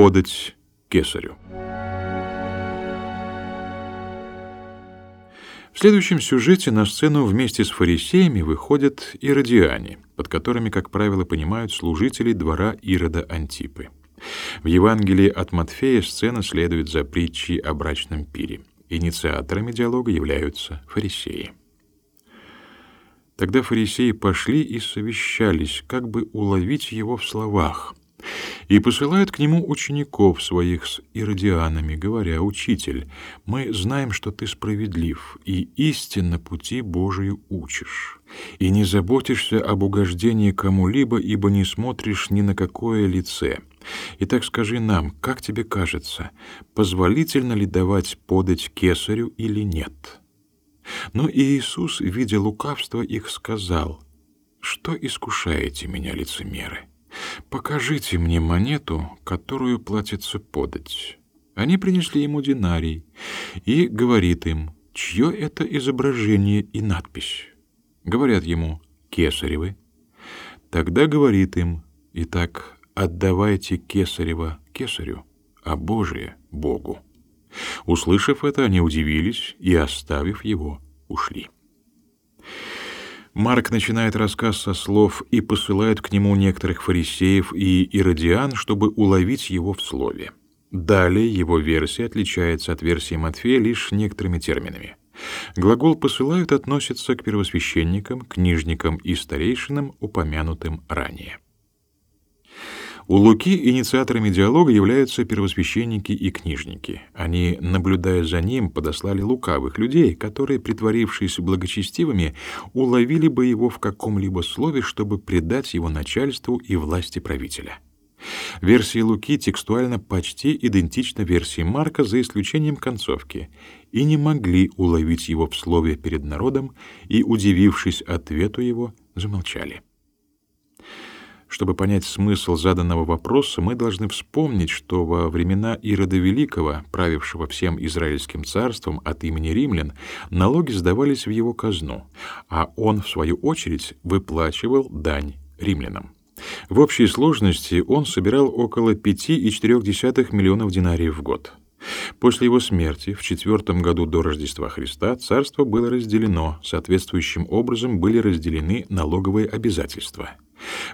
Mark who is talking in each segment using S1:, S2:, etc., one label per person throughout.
S1: подать кесарю. В следующем сюжете на сцену вместе с фарисеями выходят иродиане, под которыми, как правило, понимают служителей двора Ирода Антипы. В Евангелии от Матфея сцена следует за притчей о брачном пире. Инициаторами диалога являются фарисеи. Тогда фарисеи пошли и совещались, как бы уловить его в словах, и посылают к нему учеников своих с иродианами, говоря, «Учитель, мы знаем, что ты справедлив и истинно пути Божию учишь, и не заботишься об угождении кому-либо, ибо не смотришь ни на какое лице. Итак, скажи нам, как тебе кажется, позволительно ли давать подать кесарю или нет?» Но Иисус, видя лукавство их, сказал, «Что искушаете меня, лицемеры?» «Покажите мне монету, которую платится подать». Они принесли ему динарий и говорит им, чье это изображение и надпись. Говорят ему, кесаревы. Тогда говорит им, итак, отдавайте кесарева кесарю, а Божие — Богу. Услышав это, они удивились и, оставив его, ушли. Марк начинает рассказ со слов и посылает к нему некоторых фарисеев и иродиан, чтобы уловить его в слове. Далее его версия отличается от версии Матфея лишь некоторыми терминами. Глагол «посылают» относится к первосвященникам, книжникам и старейшинам, упомянутым ранее. У Луки инициаторами диалога являются первосвященники и книжники. Они, наблюдая за ним, подослали лукавых людей, которые, притворившись благочестивыми, уловили бы его в каком-либо слове, чтобы предать его начальству и власти правителя. Версия Луки текстуально почти идентична версии Марка, за исключением концовки, и не могли уловить его в слове перед народом, и, удивившись ответу его, замолчали. Чтобы понять смысл заданного вопроса, мы должны вспомнить, что во времена Ирода Великого, правившего всем Израильским царством от имени римлян, налоги сдавались в его казну, а он, в свою очередь, выплачивал дань римлянам. В общей сложности он собирал около 5,4 миллионов динариев в год. После его смерти в четвертом году до Рождества Христа царство было разделено, соответствующим образом были разделены налоговые обязательства —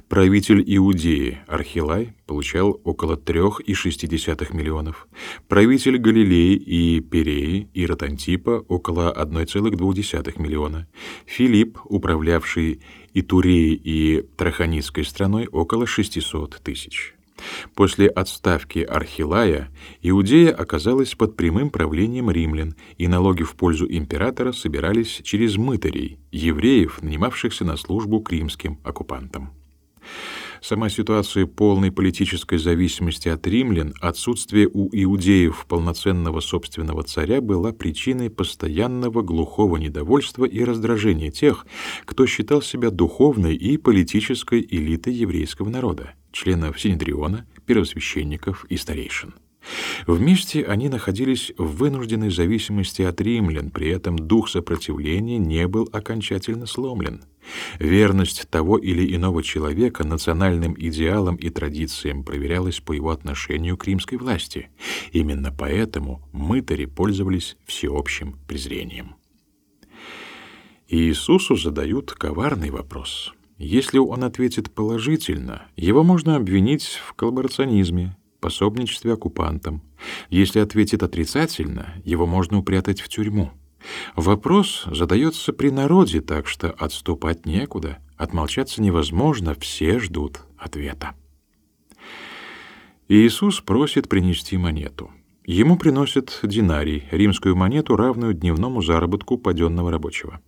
S1: Правитель Иудеи Архилай получал около 3,6 миллионов. Правитель Галилеи и Переи Ирод Антипа около 1,2 миллиона. Филипп, управлявший Итуреей и Траханицкой страной, около 600 тысяч. После отставки Архилая Иудея оказалась под прямым правлением римлян, и налоги в пользу императора собирались через мытарей, евреев, нанимавшихся на службу к римским оккупантам. Сама ситуация полной политической зависимости от римлян, отсутствие у иудеев полноценного собственного царя была причиной постоянного глухого недовольства и раздражения тех, кто считал себя духовной и политической элитой еврейского народа, членов Синедриона, первосвященников и старейшин. Вместе они находились в вынужденной зависимости от римлян, при этом дух сопротивления не был окончательно сломлен. Верность того или иного человека национальным идеалам и традициям проверялась по его отношению к римской власти. Именно поэтому мытари пользовались всеобщим презрением. Иисусу задают коварный вопрос. Если он ответит положительно, его можно обвинить в коллаборационизме, пособничестве оккупантам. Если ответит отрицательно, его можно упрятать в тюрьму. Вопрос задается при народе, так что отступать некуда, отмолчаться невозможно, все ждут ответа. Иисус просит принести монету. Ему приносят динарий, римскую монету, равную дневному заработку паденного рабочего.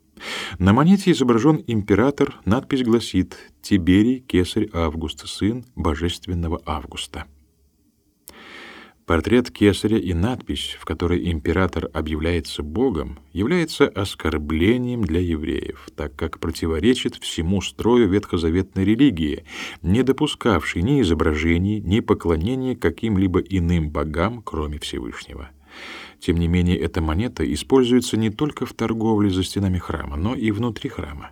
S1: На монете изображен император, надпись гласит «Тиберий, кесарь Август, сын божественного Августа». Портрет кесаря и надпись, в которой император объявляется богом, является оскорблением для евреев, так как противоречит всему строю ветхозаветной религии, не допускавшей ни изображений, ни поклонения каким-либо иным богам, кроме Всевышнего. Тем не менее, эта монета используется не только в торговле за стенами храма, но и внутри храма.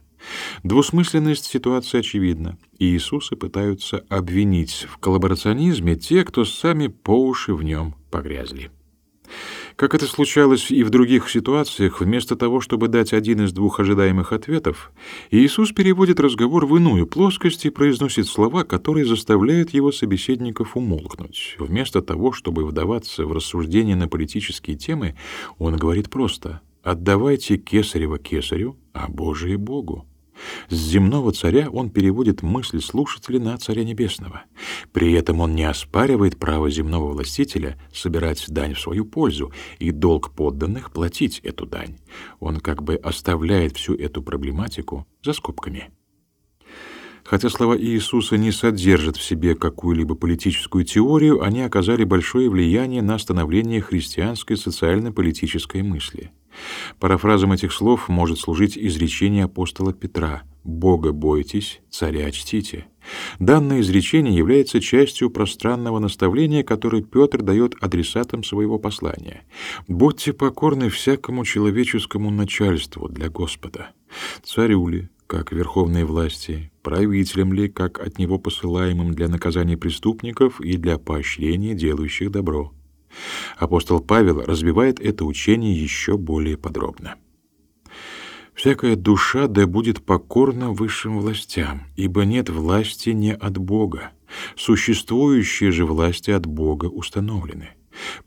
S1: Двусмысленность ситуации очевидна, и Иисуса пытаются обвинить в коллаборационизме те, кто сами по уши в нем погрязли. Как это случалось и в других ситуациях, вместо того, чтобы дать один из двух ожидаемых ответов, Иисус переводит разговор в иную плоскость и произносит слова, которые заставляют его собеседников умолкнуть. Вместо того, чтобы вдаваться в рассуждения на политические темы, он говорит просто «Отдавайте кесарево кесарю, а Божие Богу». С земного царя он переводит мысли слушателя на царя небесного. При этом он не оспаривает право земного властителя собирать дань в свою пользу и долг подданных платить эту дань. Он как бы оставляет всю эту проблематику за скобками. Хотя слова Иисуса не содержат в себе какую-либо политическую теорию, они оказали большое влияние на становление христианской социально-политической мысли. Парафразом этих слов может служить изречение апостола Петра «Бога бойтесь, царя чтите». Данное изречение является частью пространного наставления, которое Петр дает адресатам своего послания. «Будьте покорны всякому человеческому начальству для Господа, царю ли, как верховной власти, правителям ли, как от него посылаемым для наказания преступников и для поощрения делающих добро, Апостол Павел развивает это учение еще более подробно. «Всякая душа да будет покорна высшим властям, ибо нет власти не от Бога. Существующие же власти от Бога установлены.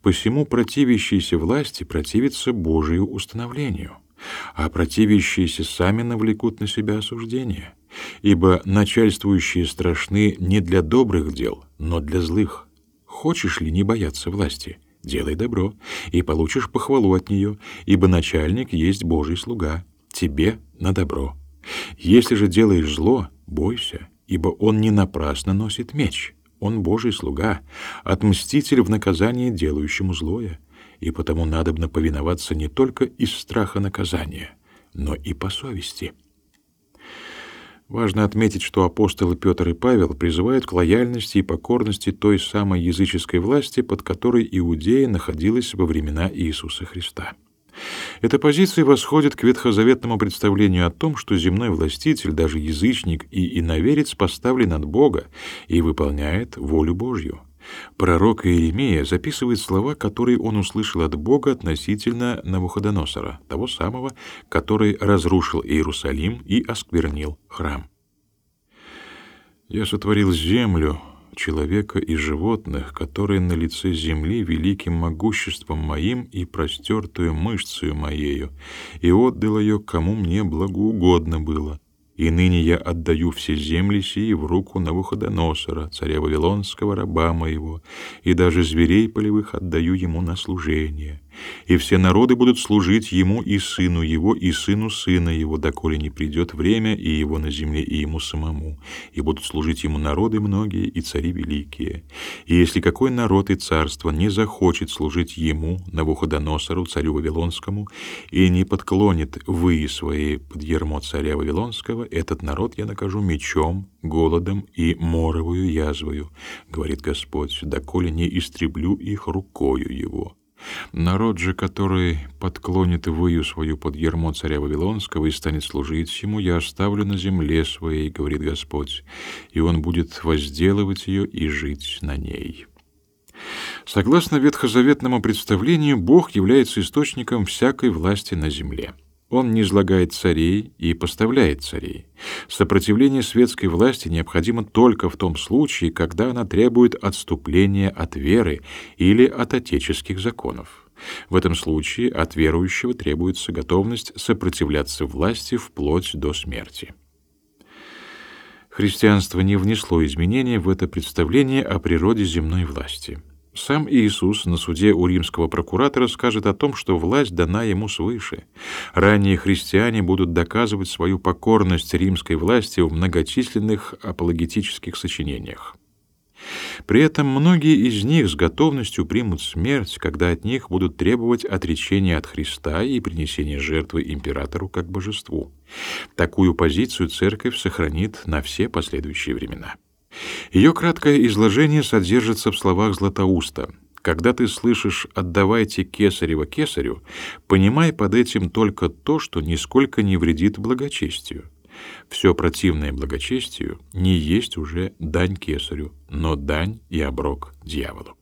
S1: Посему противящиеся власти противятся Божию установлению, а противящиеся сами навлекут на себя осуждение, ибо начальствующие страшны не для добрых дел, но для злых». Хочешь ли не бояться власти? Делай добро, и получишь похвалу от нее, ибо начальник есть Божий слуга, тебе на добро. Если же делаешь зло, бойся, ибо он не напрасно носит меч. Он Божий слуга, отмститель в наказании делающему злое, и потому надобно повиноваться не только из страха наказания, но и по совести». Важно отметить, что апостолы Петр и Павел призывают к лояльности и покорности той самой языческой власти, под которой Иудея находилась во времена Иисуса Христа. Эта позиция восходит к ветхозаветному представлению о том, что земной властитель, даже язычник и иноверец, поставлен от Бога и выполняет волю Божью. Пророк Иеремия записывает слова, которые он услышал от Бога относительно Навуходоносора, того самого, который разрушил Иерусалим и осквернил храм. «Я сотворил землю, человека и животных, которые на лице земли великим могуществом моим и простертую мышцею моею, и отдал ее, кому мне благоугодно было» И ныне я отдаю все земли сии в руку Навуходоносора, царя Вавилонского, раба моего, и даже зверей полевых отдаю ему на служение и все народы будут служить ему и сыну его, и сыну сына его, доколе не придет время и его на земле, и ему самому, и будут служить ему народы многие и цари великие. И если какой народ и царство не захочет служить ему, Навуходоносору, царю Вавилонскому, и не подклонит вы свои под ермо царя Вавилонского, этот народ я накажу мечом, голодом и моровую язвою, говорит Господь, доколе не истреблю их рукою его. Народ же, который подклонит выю свою под ермо царя Вавилонского и станет служить ему, я оставлю на земле своей, говорит Господь, и он будет возделывать ее и жить на ней. Согласно ветхозаветному представлению, Бог является источником всякой власти на земле. Он не излагает царей и поставляет царей. Сопротивление светской власти необходимо только в том случае, когда она требует отступления от веры или от отеческих законов. В этом случае от верующего требуется готовность сопротивляться власти вплоть до смерти. Христианство не внесло изменения в это представление о природе земной власти. Сам Иисус на суде у римского прокуратора скажет о том, что власть дана ему свыше. Ранние христиане будут доказывать свою покорность римской власти в многочисленных апологетических сочинениях. При этом многие из них с готовностью примут смерть, когда от них будут требовать отречения от Христа и принесения жертвы императору как божеству. Такую позицию церковь сохранит на все последующие времена. Ее краткое изложение содержится в словах Златоуста. Когда ты слышишь «отдавайте кесарево кесарю», понимай под этим только то, что нисколько не вредит благочестию. Все противное благочестию не есть уже дань кесарю, но дань и оброк дьяволу.